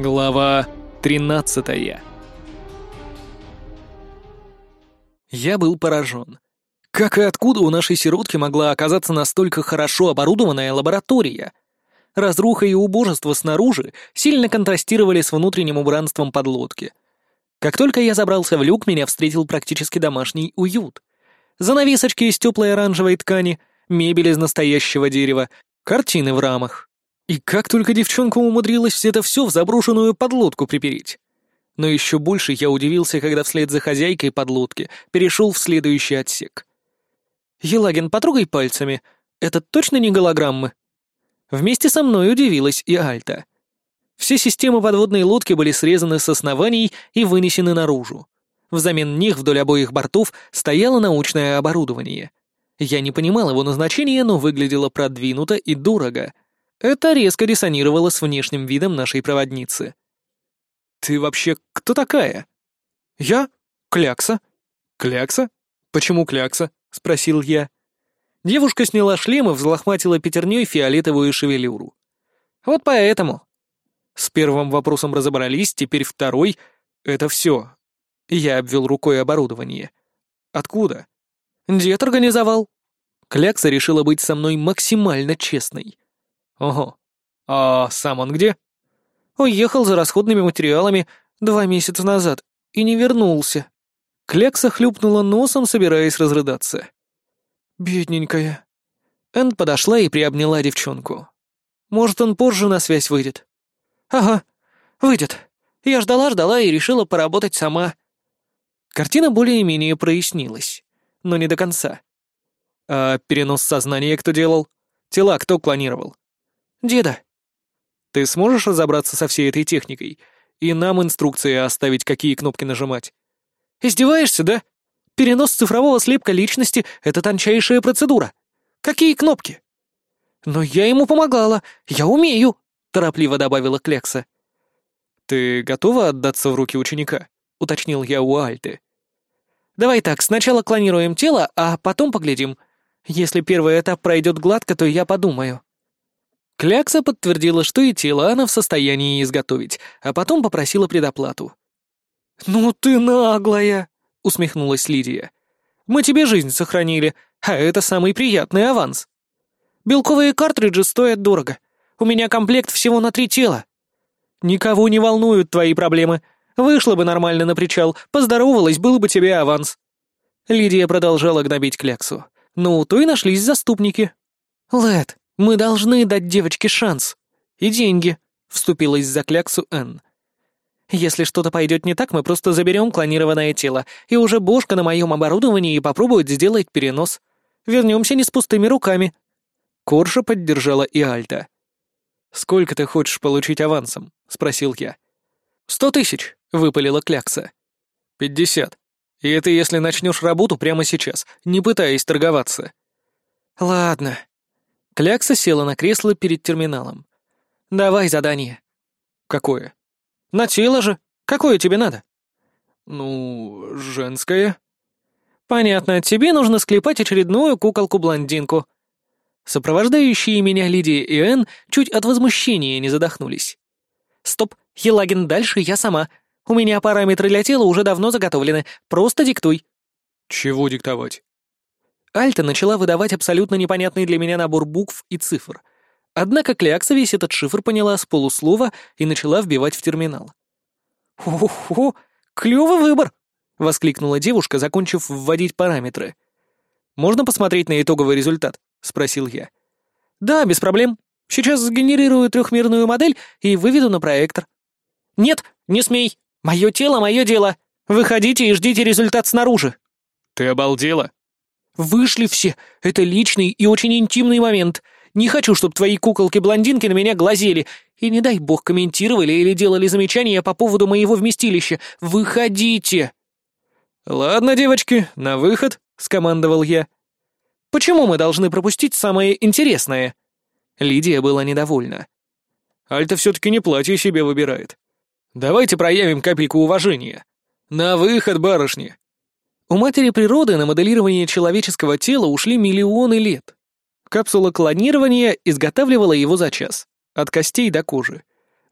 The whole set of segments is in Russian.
Глава 13 Я был поражен. Как и откуда у нашей сиротки могла оказаться настолько хорошо оборудованная лаборатория? Разруха и убожество снаружи сильно контрастировали с внутренним убранством подлодки. Как только я забрался в люк, меня встретил практически домашний уют. Занавесочки из теплой оранжевой ткани, мебель из настоящего дерева, картины в рамах. И как только девчонка умудрилась это все в заброшенную подлодку припереть. Но еще больше я удивился, когда вслед за хозяйкой подлодки перешел в следующий отсек. «Елагин, потрогай пальцами. Это точно не голограммы?» Вместе со мной удивилась и Альта. Все системы подводной лодки были срезаны с оснований и вынесены наружу. Взамен них вдоль обоих бортов стояло научное оборудование. Я не понимал его назначения, но выглядело продвинуто и дорого — это резко диссонировало с внешним видом нашей проводницы. «Ты вообще кто такая?» «Я? Клякса». «Клякса? Почему Клякса?» — спросил я. Девушка сняла шлем и взлохматила пятерней фиолетовую шевелюру. «Вот поэтому». С первым вопросом разобрались, теперь второй — это все. Я обвел рукой оборудование. «Откуда?» «Дед организовал». Клякса решила быть со мной максимально честной. Ого. А сам он где? Уехал за расходными материалами два месяца назад и не вернулся. Клякса хлюпнула носом, собираясь разрыдаться. «Бедненькая». Энн подошла и приобняла девчонку. «Может, он позже на связь выйдет?» «Ага, выйдет. Я ждала-ждала и решила поработать сама». Картина более-менее прояснилась, но не до конца. «А перенос сознания кто делал? Тела кто клонировал?» «Деда». «Ты сможешь разобраться со всей этой техникой? И нам инструкции оставить, какие кнопки нажимать?» «Издеваешься, да? Перенос цифрового слепка личности — это тончайшая процедура. Какие кнопки?» «Но я ему помогала. Я умею», — торопливо добавила Клекса. «Ты готова отдаться в руки ученика?» — уточнил я у Альты. «Давай так, сначала клонируем тело, а потом поглядим. Если первый этап пройдет гладко, то я подумаю». Клякса подтвердила, что и тело она в состоянии изготовить, а потом попросила предоплату. «Ну ты наглая!» — усмехнулась Лидия. «Мы тебе жизнь сохранили, а это самый приятный аванс. Белковые картриджи стоят дорого. У меня комплект всего на три тела. Никого не волнуют твои проблемы. Вышла бы нормально на причал, поздоровалась, был бы тебе аванс». Лидия продолжала гнобить Кляксу. Ну, то и нашлись заступники. «Лэд, «Мы должны дать девочке шанс. И деньги», — вступилась за кляксу Энн. «Если что-то пойдет не так, мы просто заберем клонированное тело, и уже бошка на моем оборудовании попробует сделать перенос. Вернемся не с пустыми руками». Корша поддержала и Альта. «Сколько ты хочешь получить авансом?» — спросил я. «Сто тысяч», — выпалила Клякса. «Пятьдесят. И это если начнешь работу прямо сейчас, не пытаясь торговаться». «Ладно», Клякса села на кресло перед терминалом. «Давай задание». «Какое?» «На тело же. Какое тебе надо?» «Ну, женское». «Понятно, тебе нужно склепать очередную куколку-блондинку». Сопровождающие меня Лидия и Энн чуть от возмущения не задохнулись. «Стоп, Елагин, дальше я сама. У меня параметры для тела уже давно заготовлены. Просто диктуй». «Чего диктовать?» Альта начала выдавать абсолютно непонятный для меня набор букв и цифр. Однако Клякса весь этот шифр поняла с полуслова и начала вбивать в терминал. «Хо-хо, клёвый выбор!» — воскликнула девушка, закончив вводить параметры. «Можно посмотреть на итоговый результат?» — спросил я. «Да, без проблем. Сейчас сгенерирую трехмерную модель и выведу на проектор». «Нет, не смей! Мое тело — мое дело! Выходите и ждите результат снаружи!» «Ты обалдела?» Вышли все. Это личный и очень интимный момент. Не хочу, чтобы твои куколки-блондинки на меня глазели. И не дай бог комментировали или делали замечания по поводу моего вместилища. Выходите!» «Ладно, девочки, на выход», — скомандовал я. «Почему мы должны пропустить самое интересное?» Лидия была недовольна. «Альта все-таки не платье себе выбирает. Давайте проявим капельку уважения. На выход, барышни!» У матери природы на моделирование человеческого тела ушли миллионы лет. Капсула клонирования изготавливала его за час, от костей до кожи.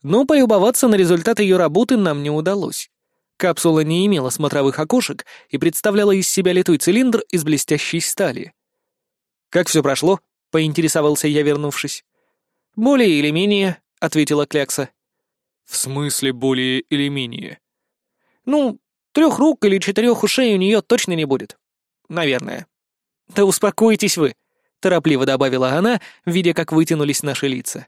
Но полюбоваться на результат ее работы нам не удалось. Капсула не имела смотровых окошек и представляла из себя литой цилиндр из блестящей стали. «Как все прошло?» — поинтересовался я, вернувшись. «Более или менее», — ответила Клякса. «В смысле более или менее?» «Ну, трех рук или четырех ушей у нее точно не будет. Наверное». «Да успокойтесь вы», — торопливо добавила она, видя, как вытянулись наши лица.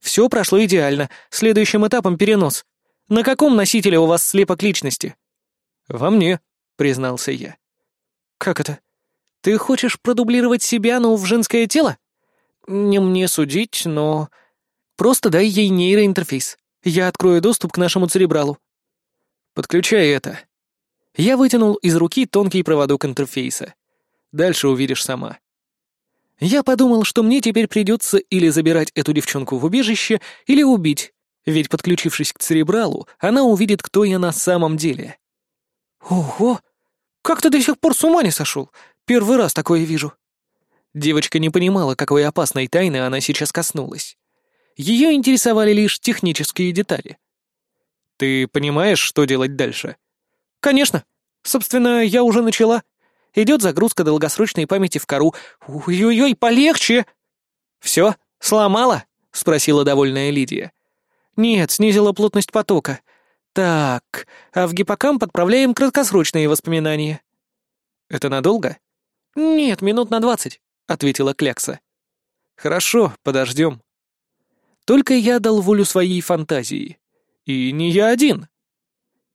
«Все прошло идеально. Следующим этапом перенос. На каком носителе у вас слепок личности?» «Во мне», — признался я. «Как это? Ты хочешь продублировать себя, но в женское тело?» «Не мне судить, но...» «Просто дай ей нейроинтерфейс. Я открою доступ к нашему церебралу». «Подключай это». Я вытянул из руки тонкий проводок интерфейса. Дальше увидишь сама. Я подумал, что мне теперь придется или забирать эту девчонку в убежище, или убить, ведь, подключившись к церебралу, она увидит, кто я на самом деле. Ого! Как ты до сих пор с ума не сошел? Первый раз такое вижу. Девочка не понимала, какой опасной тайны она сейчас коснулась. Ее интересовали лишь технические детали. «Ты понимаешь, что делать дальше?» «Конечно. Собственно, я уже начала. Идет загрузка долгосрочной памяти в кору. Ой-ой-ой, полегче!» «Все? Сломала?» — спросила довольная Лидия. «Нет, снизила плотность потока. Так, а в гиппокамп отправляем краткосрочные воспоминания». «Это надолго?» «Нет, минут на двадцать», — ответила Клякса. «Хорошо, подождем». Только я дал волю своей фантазии. И не я один.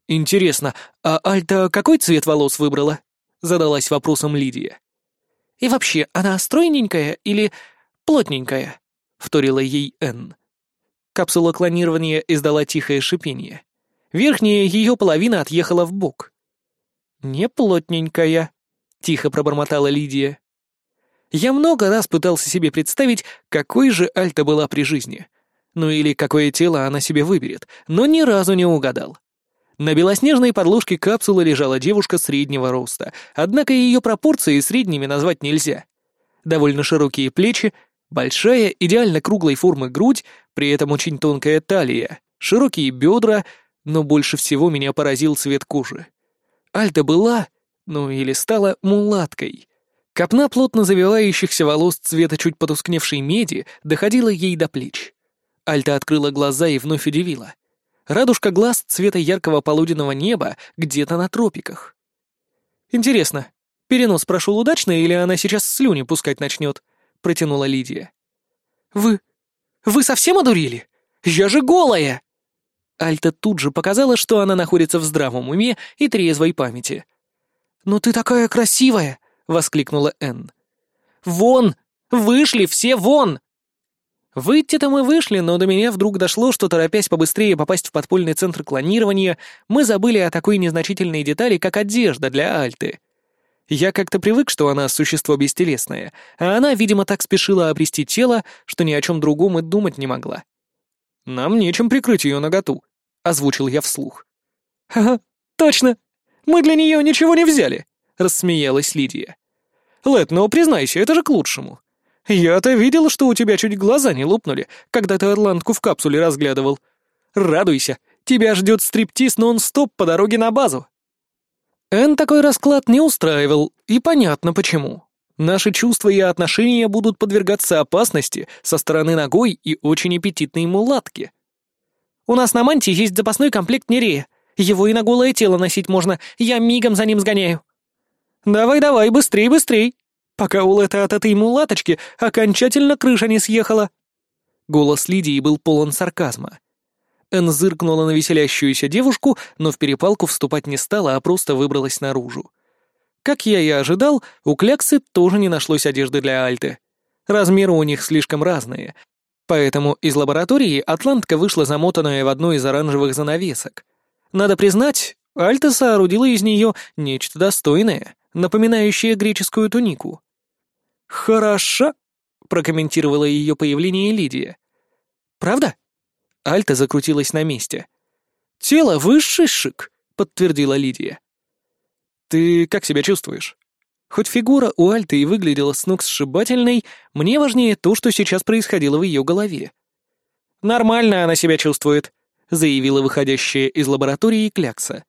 «Интересно, а Альта какой цвет волос выбрала?» — задалась вопросом Лидия. «И вообще, она стройненькая или плотненькая?» — вторила ей Энн. Капсула клонирования издала тихое шипение. Верхняя ее половина отъехала в бок. «Не плотненькая», — тихо пробормотала Лидия. Я много раз пытался себе представить, какой же Альта была при жизни. Ну или какое тело она себе выберет, но ни разу не угадал. На белоснежной подложке капсулы лежала девушка среднего роста, однако ее пропорции средними назвать нельзя. Довольно широкие плечи, большая, идеально круглой формы грудь, при этом очень тонкая талия, широкие бедра, но больше всего меня поразил цвет кожи. Альта была, ну или стала мулаткой. Копна плотно завивающихся волос цвета чуть потускневшей меди доходила ей до плеч. Альта открыла глаза и вновь удивила. Радужка глаз цвета яркого полуденного неба где-то на тропиках. «Интересно, перенос прошел удачно или она сейчас слюни пускать начнет?» — протянула Лидия. «Вы... вы совсем одурели? Я же голая!» Альта тут же показала, что она находится в здравом уме и трезвой памяти. «Ну ты такая красивая!» — воскликнула Энн. «Вон! Вышли все вон!» Выйти-то мы вышли, но до меня вдруг дошло, что, торопясь побыстрее попасть в подпольный центр клонирования, мы забыли о такой незначительной детали, как одежда для Альты. Я как-то привык, что она существо бестелесное, а она, видимо, так спешила обрести тело, что ни о чем другом и думать не могла. «Нам нечем прикрыть ее наготу», — озвучил я вслух. «Ага, точно! Мы для нее ничего не взяли!» — рассмеялась Лидия. «Лэд, ну признайся, это же к лучшему. Я-то видел, что у тебя чуть глаза не лопнули, когда ты Атлантку в капсуле разглядывал. Радуйся, тебя ждет стриптиз нон-стоп по дороге на базу». Эн такой расклад не устраивал, и понятно почему. Наши чувства и отношения будут подвергаться опасности со стороны ногой и очень аппетитной мулатки. У нас на мантии есть запасной комплект Нерея. Его и на голое тело носить можно, я мигом за ним сгоняю. Давай-давай, быстрей, быстрей, пока у Лета от этой мулаточки окончательно крыша не съехала. Голос Лидии был полон сарказма. Эн зыркнула на веселящуюся девушку, но в перепалку вступать не стала, а просто выбралась наружу. Как я и ожидал, у Кляксы тоже не нашлось одежды для Альты. Размеры у них слишком разные. Поэтому из лаборатории Атлантка вышла замотанная в одну из оранжевых занавесок. Надо признать, Альта соорудила из нее нечто достойное, напоминающее греческую тунику. «Хороша», — прокомментировала ее появление Лидия. «Правда?» Альта закрутилась на месте. «Тело высший шик», — подтвердила Лидия. «Ты как себя чувствуешь?» Хоть фигура у Альты и выглядела с ног сшибательной, мне важнее то, что сейчас происходило в ее голове. «Нормально она себя чувствует», — заявила выходящая из лаборатории Клякса.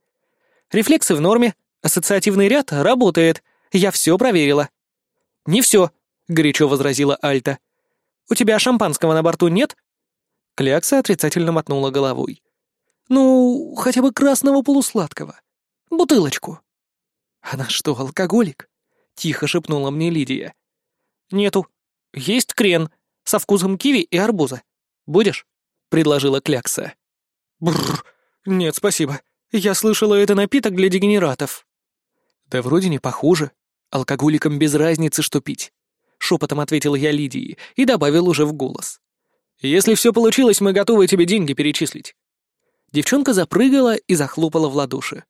«Рефлексы в норме, ассоциативный ряд работает, я все проверила». «Не все», — горячо возразила Альта. «У тебя шампанского на борту нет?» Клякса отрицательно мотнула головой. «Ну, хотя бы красного полусладкого. Бутылочку». «Она что, алкоголик?» — тихо шепнула мне Лидия. «Нету. Есть крен со вкусом киви и арбуза. Будешь?» — предложила Клякса. «Бррр, нет, спасибо. Я слышала, это напиток для дегенератов». «Да вроде не похоже. Алкоголикам без разницы, что пить», — шепотом ответил я Лидии и добавил уже в голос. «Если все получилось, мы готовы тебе деньги перечислить». Девчонка запрыгала и захлопала в ладоши.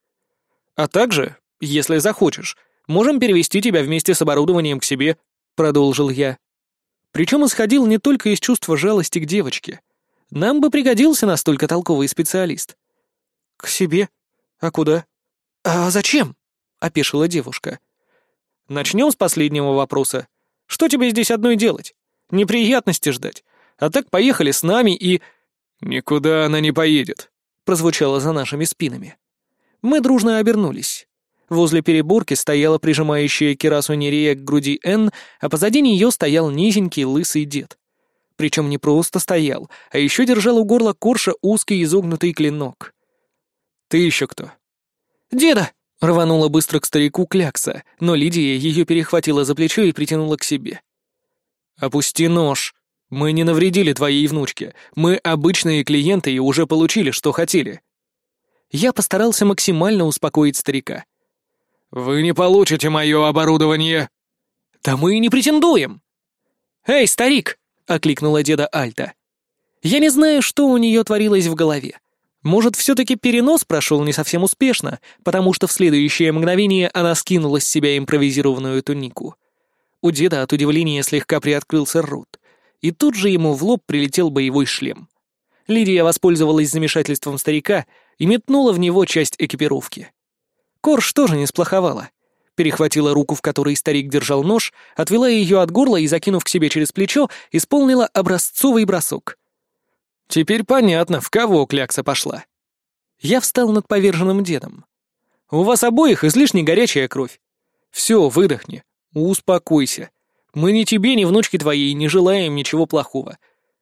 «А также, если захочешь, можем перевести тебя вместе с оборудованием к себе», — продолжил я. Причем исходил не только из чувства жалости к девочке. Нам бы пригодился настолько толковый специалист. «К себе? А куда? А зачем?» — опешила девушка. «Начнем с последнего вопроса. Что тебе здесь одной делать? Неприятности ждать. А так поехали с нами и...» «Никуда она не поедет», — прозвучало за нашими спинами. Мы дружно обернулись. Возле переборки стояла прижимающая кирасу Нерея к груди Н, а позади нее стоял низенький лысый дед. Причем не просто стоял, а еще держал у горла Корша узкий изогнутый клинок. «Ты еще кто?» «Деда!» — рванула быстро к старику Клякса, но Лидия ее перехватила за плечо и притянула к себе. «Опусти нож. Мы не навредили твоей внучке. Мы обычные клиенты и уже получили, что хотели». Я постарался максимально успокоить старика. «Вы не получите мое оборудование!» «Да мы и не претендуем!» «Эй, старик!» — окликнула деда Альта. Я не знаю, что у нее творилось в голове. Может, все-таки перенос прошел не совсем успешно, потому что в следующее мгновение она скинула с себя импровизированную тунику. У деда от удивления слегка приоткрылся рот, и тут же ему в лоб прилетел боевой шлем. Лидия воспользовалась замешательством старика и метнула в него часть экипировки. Корж тоже не сплоховала. Перехватила руку, в которой старик держал нож, отвела ее от горла и, закинув к себе через плечо, исполнила образцовый бросок. Теперь понятно, в кого клякса пошла. Я встал над поверженным дедом. У вас обоих излишне горячая кровь. Все, выдохни. Успокойся. Мы ни тебе, ни внучке твоей не желаем ничего плохого.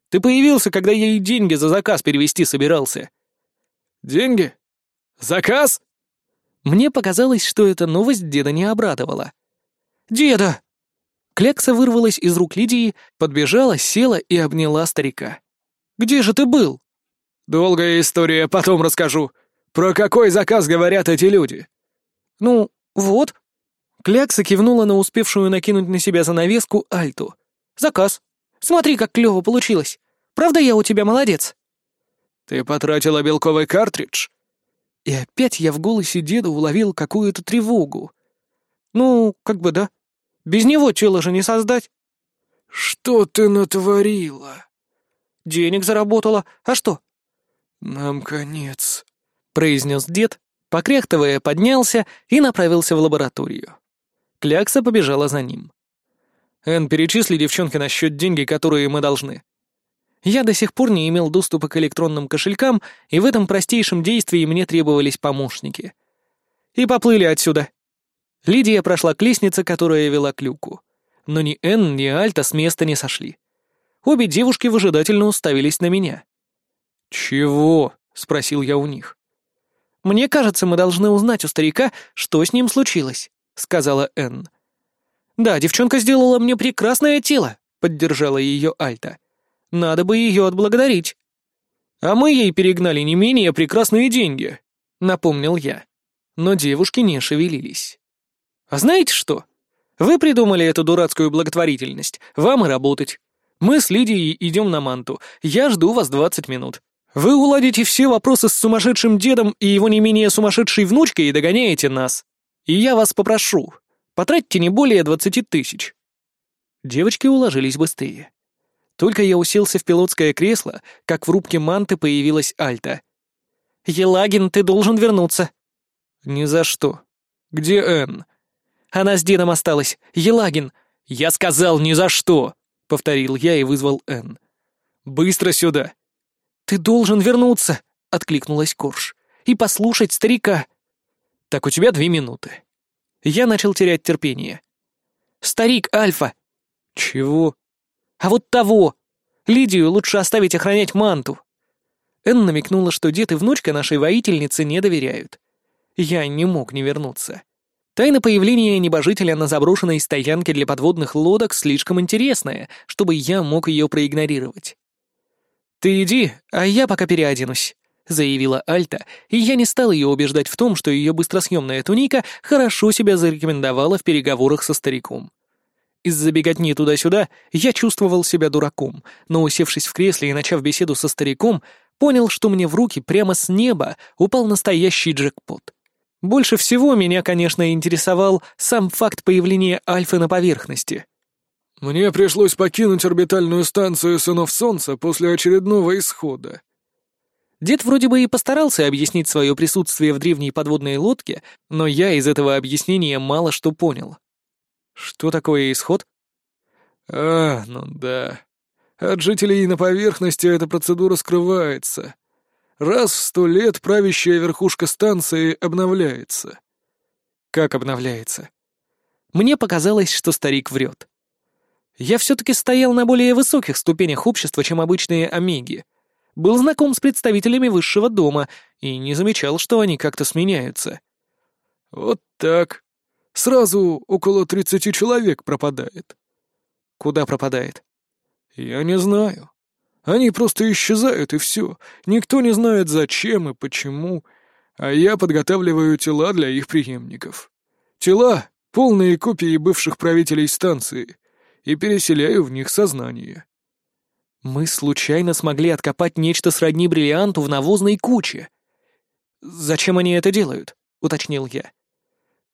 Ты появился, когда я ей деньги за заказ перевести собирался. Деньги? Заказ? Мне показалось, что эта новость деда не обрадовала. «Деда!» Клякса вырвалась из рук Лидии, подбежала, села и обняла старика. «Где же ты был?» «Долгая история, потом расскажу. Про какой заказ говорят эти люди?» «Ну, вот». Клякса кивнула на успевшую накинуть на себя занавеску Альту. «Заказ. Смотри, как клёво получилось. Правда я у тебя молодец?» «Ты потратила белковый картридж?» И опять я в голосе деда уловил какую-то тревогу. Ну, как бы да. Без него тело же не создать. Что ты натворила? Денег заработала. А что? Нам конец, произнес дед, покряхтывая, поднялся и направился в лабораторию. Клякса побежала за ним. «Эн, перечисли девчонке на счет деньги, которые мы должны. Я до сих пор не имел доступа к электронным кошелькам, и в этом простейшем действии мне требовались помощники. И поплыли отсюда. Лидия прошла к лестнице, которая вела к люку. Но ни Энн, ни Альта с места не сошли. Обе девушки выжидательно уставились на меня. «Чего?» — спросил я у них. «Мне кажется, мы должны узнать у старика, что с ним случилось», — сказала Энн. «Да, девчонка сделала мне прекрасное тело», — поддержала ее Альта. Надо бы ее отблагодарить. А мы ей перегнали не менее прекрасные деньги, напомнил я. Но девушки не шевелились. А знаете что? Вы придумали эту дурацкую благотворительность, вам и работать. Мы с Лидией идем на манту, я жду вас двадцать минут. Вы уладите все вопросы с сумасшедшим дедом и его не менее сумасшедшей внучкой и догоняете нас. И я вас попрошу, потратьте не более двадцати тысяч». Девочки уложились быстрее. Только я уселся в пилотское кресло, как в рубке манты появилась Альта. «Елагин, ты должен вернуться». «Ни за что. Где Энн?» «Она с дедом осталась. Елагин!» «Я сказал ни за что!» — повторил я и вызвал Энн. «Быстро сюда!» «Ты должен вернуться!» — откликнулась Корж. «И послушать старика». «Так у тебя две минуты». Я начал терять терпение. «Старик Альфа!» «Чего?» «А вот того! Лидию лучше оставить охранять манту!» Энн намекнула, что дед и внучка нашей воительницы не доверяют. Я не мог не вернуться. Тайна появления небожителя на заброшенной стоянке для подводных лодок слишком интересная, чтобы я мог ее проигнорировать. «Ты иди, а я пока переоденусь», — заявила Альта, и я не стал ее убеждать в том, что ее быстросъемная туника хорошо себя зарекомендовала в переговорах со стариком. Из-за беготни туда-сюда я чувствовал себя дураком, но, усевшись в кресле и начав беседу со стариком, понял, что мне в руки прямо с неба упал настоящий джекпот. Больше всего меня, конечно, интересовал сам факт появления Альфы на поверхности. «Мне пришлось покинуть орбитальную станцию Сынов Солнца после очередного исхода». Дед вроде бы и постарался объяснить свое присутствие в древней подводной лодке, но я из этого объяснения мало что понял. Что такое исход? А, ну да. От жителей на поверхности эта процедура скрывается. Раз в сто лет правящая верхушка станции обновляется. Как обновляется? Мне показалось, что старик врет. Я все-таки стоял на более высоких ступенях общества, чем обычные омеги. Был знаком с представителями высшего дома и не замечал, что они как-то сменяются. Вот так. Сразу около тридцати человек пропадает. Куда пропадает? Я не знаю. Они просто исчезают, и все. Никто не знает, зачем и почему. А я подготавливаю тела для их преемников. Тела — полные копии бывших правителей станции, и переселяю в них сознание. Мы случайно смогли откопать нечто сродни бриллианту в навозной куче. «Зачем они это делают?» — уточнил я.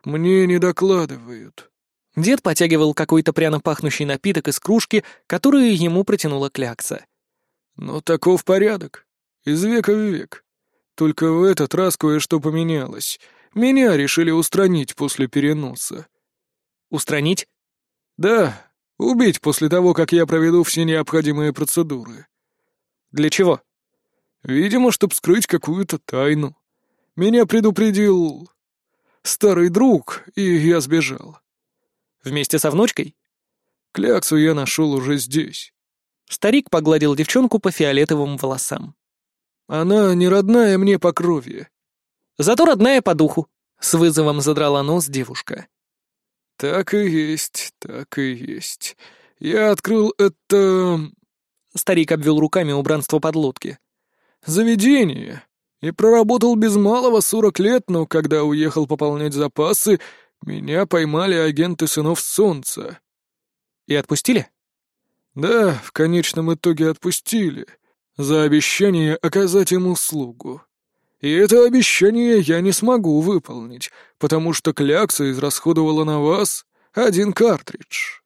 «Мне не докладывают». Дед потягивал какой-то пряно пахнущий напиток из кружки, которую ему протянула клякса. «Но таков порядок. Из века в век. Только в этот раз кое-что поменялось. Меня решили устранить после переноса». «Устранить?» «Да, убить после того, как я проведу все необходимые процедуры». «Для чего?» «Видимо, чтобы скрыть какую-то тайну. Меня предупредил старый друг, и я сбежал. Вместе со внучкой? Кляксу я нашел уже здесь. Старик погладил девчонку по фиолетовым волосам. Она не родная мне по крови. Зато родная по духу. С вызовом задрала нос девушка. Так и есть, так и есть. Я открыл это... Старик обвел руками убранство подлодки. Заведение и проработал без малого сорок лет, но когда уехал пополнять запасы, меня поймали агенты сынов Солнца. И отпустили? Да, в конечном итоге отпустили. За обещание оказать им услугу. И это обещание я не смогу выполнить, потому что клякса израсходовала на вас один картридж.